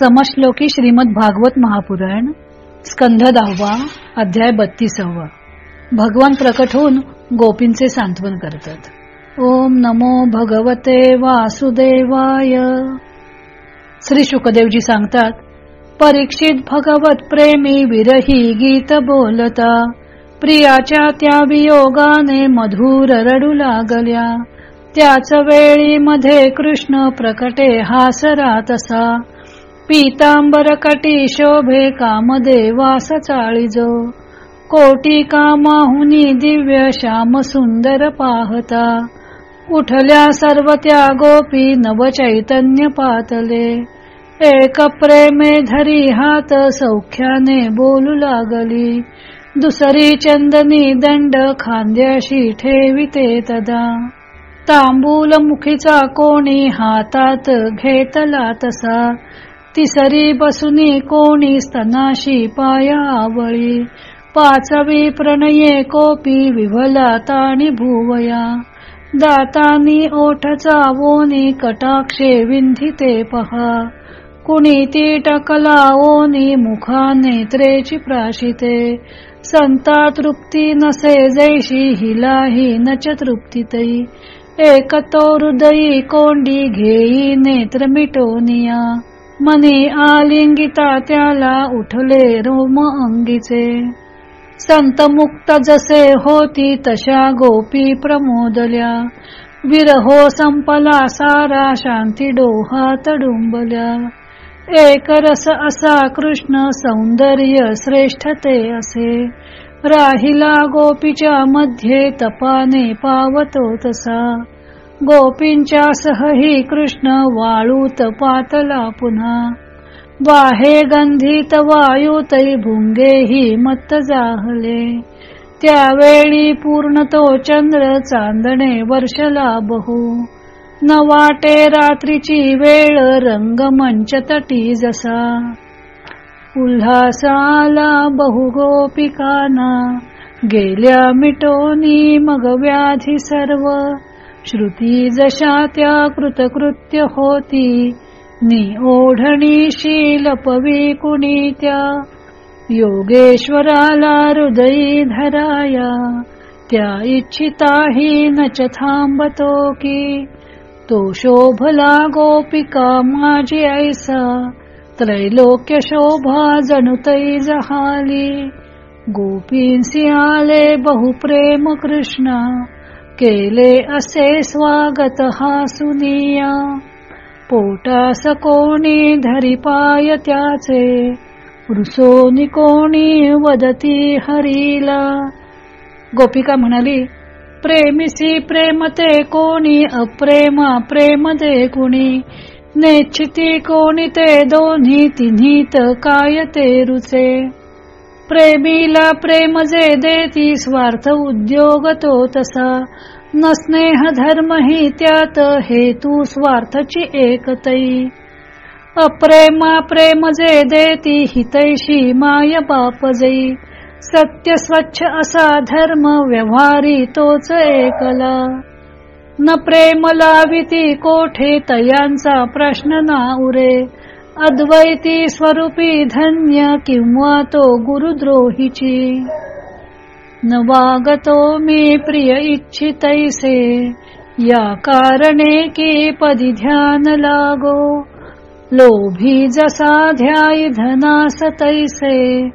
समश्लोकी श्रीमद भागवत महापुराण स्कंध दहावा अध्याय बत्तीसावा. भगवान प्रकट होऊन गोपींचे सांत्वन करतात. ओम नमो भगवते वासुदेवाय. श्री शुकदेवजी सांगतात परीक्षित भगवत प्रेमी विरही गीत बोलता. प्रियाच्या त्या वियोगाने मधुर रडू लागल्या. त्याच वेळी मध्ये कृष्ण प्रकटे हासरा तसा पीतांबर कटी शोभे कामदेवास चाळीजो कोटी कामाहुनी दिव्य श्याम सुंदर पाहता. उठल्या सर्व त्या गोपी नव चैतन्य पातले. एक प्रेमे धरी हात सौख्याने बोलू लागली. दुसरी चंदनी दंड खांद्याशी ठेविते तदा. तांबूल मुखीचा कोणी हातात घेतला तसा. तिसरी बसुनी कोणी स्तनाशी पाया आवळी पाचवी प्रणये कोपी विभला ताणी भुवया. दातानी ओठ चावोनी कटाक्षे विंधिते पहा. कुणी ती टकला ओनी मुखा नेत्रेची प्राशिते. संता तृप्ती नसे जैशी हिलाही नच तृप्तीतई. एकतो हृदयी कोंडी घेई नेत्र मिटोनिया. मनी आलिंगिता त्याला उठले रोम अंगीचे. संत मुक्त जसे होती तशा गोपी प्रमोदल्या. विरहो संपला सारा शांती डोहात डुंबल्या. एक रस असा कृष्ण सौंदर्य श्रेष्ठते असे. राहिला गोपीच्या मध्ये तपाने पावतो तसा. गोपींच्या सहही कृष्ण वाळूत पातला पुन्हा. बाहे गंधित वायुतई भुंगेही मत्त जाहले. त्यावेळी पूर्ण तो चंद्र चांदणे वर्षला बहु. न वाटे रात्रीची वेळ रंगमंच तटी जसा. उल्हासाला बहु गोपिकाना. गेल्या मिटोनी मग व्याधी सर्व. श्रुती जशा त्या कृतकृत्य होती. नि ओढणी शील पवी कुणी त्या. योगेश्वराला हृदयी धराया. त्या इच्छिताही नच थांबतो की. तो शोभला गोपिका माझी ऐसा. त्रैलोक्य शोभा जणुतई जहाली. गोपींसी आले बहुप्रेम कृष्णा. केले असे स्वागत हा सुनिया. पोटास कोणी धरी पाय त्याचे रुसोनी कोणी वदती हरीला. गोपिका म्हणाली प्रेमिसी प्रेमते कोणी अप्रेमा प्रेम दे कुणी. नेच्छिती कोणी ते दोन्ही तिन्हीत काय ते रुचे. प्रेमीला प्रेम जे देती स्वार्थ उद्योग तो तसा. न स्नेह धर्म ही त्यात हेतू स्वार्थची एकतई अप्रेमा प्रेम जे देती हितैशी माय बाप जई. सत्य स्वच्छ असा धर्म व्यवहारी तोच एकला. न प्रेम लाविती कोठे तयांचा प्रश्न ना उरे. अद्वैती स्वरूपी धन्य किंवा तो गुरुद्रोहीची? न वागतो मी प्रिय इच्छितैसे या कारणे की पदी ध्यान लागो? लोभी जसा ध्याय धनास तैसे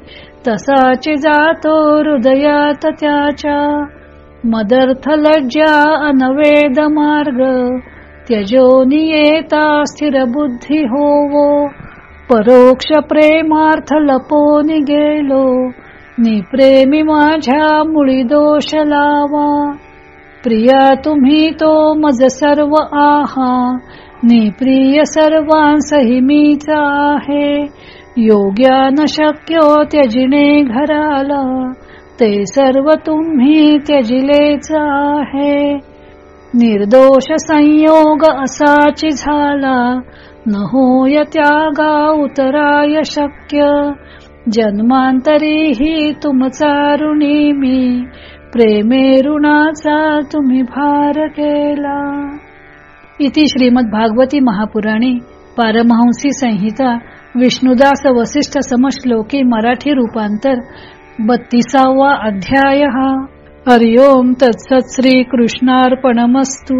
तसाची जातो हृदयात त्याच्या। मदर्थ लज्जा अनवेद मार्ग त्यजो नियेता स्थिर बुद्धी होवो परोक्ष प्रेमार्थ लपो गेलो निप्रेमी माझ्या मुळी दोष लावा प्रिया तुम्ही तो मज सर्व आहा। निप्रिय सर्वांसही मीच आहे। योग्या न शक्यो त्यजिणे घराला। ते सर्व तुम्ही त्यजिलेच आहे। निर्दोष संयोग असाची झाला. न होय त्यागा उतराय शक्य. जन्मांतरीही तुमचा ऋणी मी. प्रेमे ऋणाचा तुम्ही भार केला. इति श्रीमद भागवती महापुराणी पारमहंसी संहिता विष्णुदास वसिष्ठ समश्लोकी मराठी रूपांतर बत्तीसावा अध्याय हा. हरिओम तत्सत श्री कृष्णार्पणमस्तू